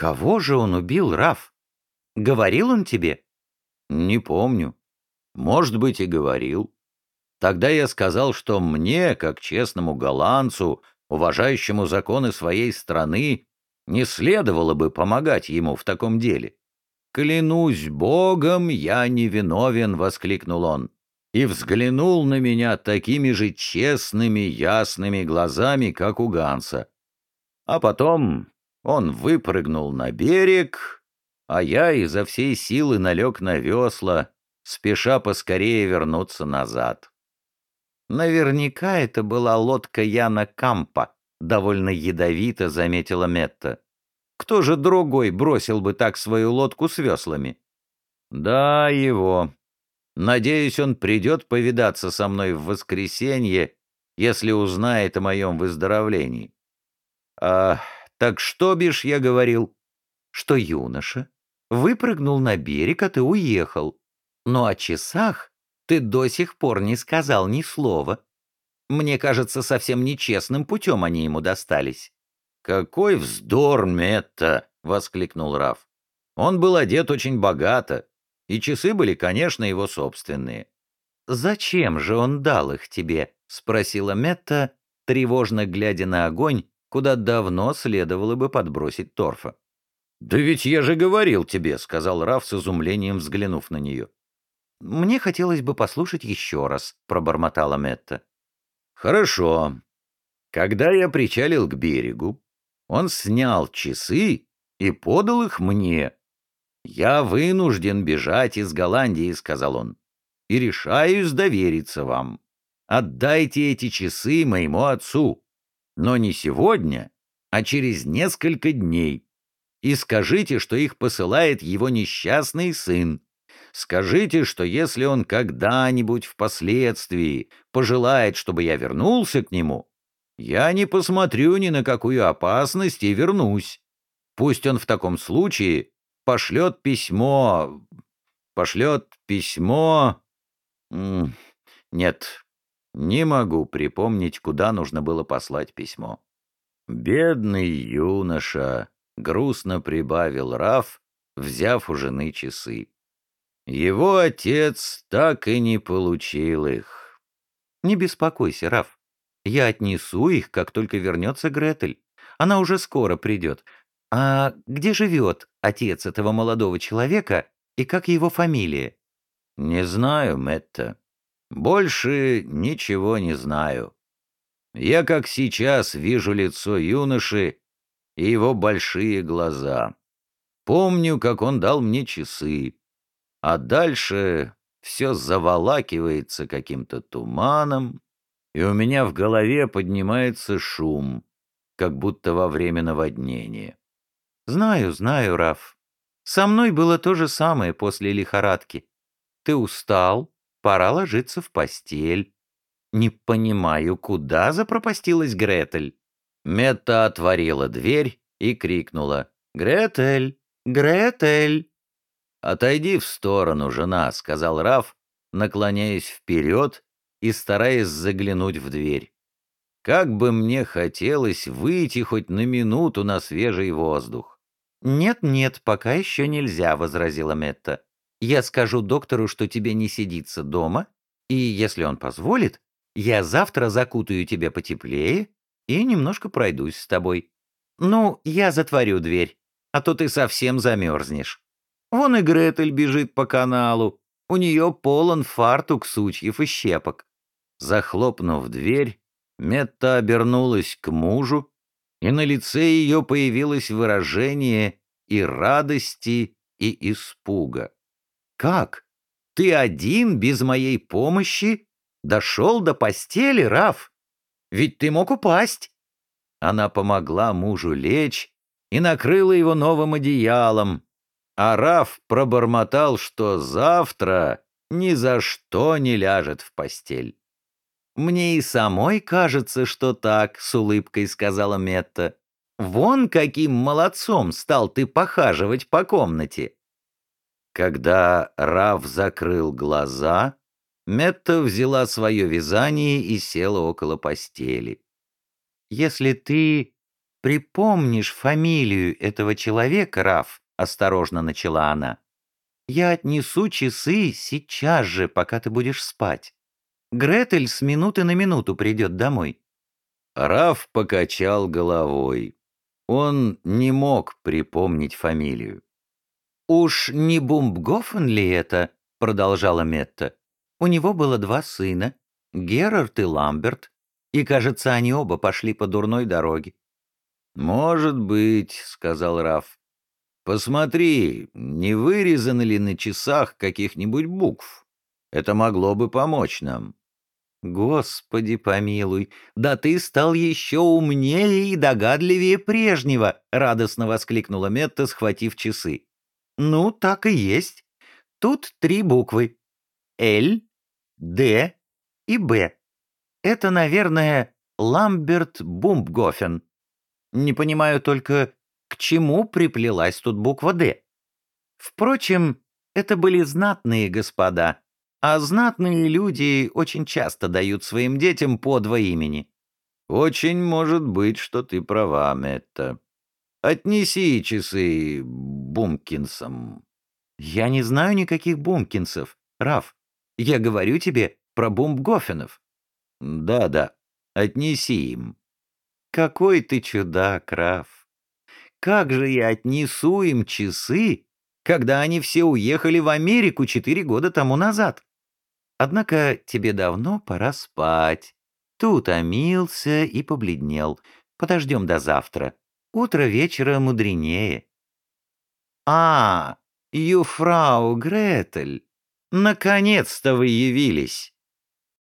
Кого же он убил, Раф? Говорил он тебе? Не помню. Может быть, и говорил. Тогда я сказал, что мне, как честному голландцу, уважающему законы своей страны, не следовало бы помогать ему в таком деле. «Клянусь Богом, я не виновен!» — воскликнул он. И взглянул на меня такими же честными, ясными глазами, как у Ганса. А потом он выпрыгнул на берег, а я изо всей силы налег на весла, спеша поскорее вернуться назад. Наверняка это была лодка Яна Кампа, довольно ядовито заметила Метта. Кто же другой бросил бы так свою лодку с веслами? Да, его. Надеюсь, он придет повидаться со мной в воскресенье, если узнает о моем выздоровлении. А так что бишь я говорил? Что юноша выпрыгнул на берег, а ты уехал. Но о часах ты до сих пор не сказал ни слова. Мне кажется, совсем нечестным путем они ему достались». «Какой вздор, Метта!» — воскликнул Раф. «Он был одет очень богато, и часы были, конечно, его собственные». «Зачем же он дал их тебе?» — спросила Метта, тревожно глядя на огонь, куда давно следовало бы подбросить торфа. «Да ведь я же говорил тебе», — сказал Раф с изумлением, взглянув на нее. «Мне хотелось бы послушать еще раз», — пробормотала Метта. «Хорошо. Когда я причалил к берегу, он снял часы и подал их мне. «Я вынужден бежать из Голландии», — сказал он, — «и решаюсь довериться вам. Отдайте эти часы моему отцу, но не сегодня, а через несколько дней, и скажите, что их посылает его несчастный сын, Скажите, что если он когда-нибудь впоследствии пожелает, чтобы я вернулся к нему, я не посмотрю ни на какую опасность и вернусь. Пусть он в таком случае пошлет письмо... Пошлет письмо... Нет, не могу припомнить, куда нужно было послать письмо. Бедный юноша, грустно прибавил Раф, взяв у жены часы. Его отец так и не получил их. Не беспокойся, Раф. Я отнесу их, как только вернется Гретель. Она уже скоро придет. А где живет отец этого молодого человека и как его фамилия? Не знаю, Мэтта. Больше ничего не знаю. Я, как сейчас, вижу лицо юноши и его большие глаза. Помню, как он дал мне часы. А дальше все заволакивается каким-то туманом, и у меня в голове поднимается шум, как будто во время наводнения. Знаю, знаю, Раф. Со мной было то же самое после лихорадки. Ты устал, пора ложиться в постель. Не понимаю, куда запропастилась Гретель. Метта отворила дверь и крикнула «Гретель! Гретель!» «Отойди в сторону, жена», — сказал Раф, наклоняясь вперед и стараясь заглянуть в дверь. «Как бы мне хотелось выйти хоть на минуту на свежий воздух». «Нет-нет, пока еще нельзя», — возразила Метта. «Я скажу доктору, что тебе не сидится дома, и, если он позволит, я завтра закутаю тебя потеплее и немножко пройдусь с тобой. Ну, я затворю дверь, а то ты совсем замерзнешь». Вон и Гретель бежит по каналу. У нее полон фартук сучьев и щепок. Захлопнув дверь, Метта обернулась к мужу, и на лице ее появилось выражение и радости, и испуга. «Как? Ты один, без моей помощи, дошел до постели, Раф? Ведь ты мог упасть!» Она помогла мужу лечь и накрыла его новым одеялом, а Раф пробормотал, что завтра ни за что не ляжет в постель. «Мне и самой кажется, что так», — с улыбкой сказала Метта. «Вон каким молодцом стал ты похаживать по комнате». Когда Раф закрыл глаза, Метта взяла свое вязание и села около постели. «Если ты припомнишь фамилию этого человека, Раф?» — осторожно начала она. «Я отнесу часы сейчас же, пока ты будешь спать. Гретель с минуты на минуту придет домой». Раф покачал головой. Он не мог припомнить фамилию. «Уж не Бумбгофен ли это?» — продолжала Метта. «У него было два сына, Герард и Ламберт, и, кажется, они оба пошли по дурной дороге». «Может быть», — сказал Раф. «Посмотри, не вырезаны ли на часах каких-нибудь букв? Это могло бы помочь нам». «Господи помилуй, да ты стал еще умнее и догадливее прежнего!» — радостно воскликнула Метта, схватив часы. «Ну, так и есть. Тут три буквы. Л, Д и Б. Это, наверное, Ламберт Бумбгофен. Не понимаю только, к чему приплелась тут буква «Д». Впрочем, это были знатные господа, а знатные люди очень часто дают своим детям по два имени. Очень может быть, что ты права, Метта. Отнеси часы Бумкинсам. Я не знаю никаких Бумкинсов, Раф. Я говорю тебе про Бумгофенов. Да-да, отнеси им. Какой ты чудак, Раф. Как же я отнесу им часы, когда они все уехали в Америку четыре года тому назад? Однако тебе давно пора спать. Ты утомился и побледнел. Подождем до завтра. Утро вечера мудренее. А, юфрау Гретель, наконец-то вы явились.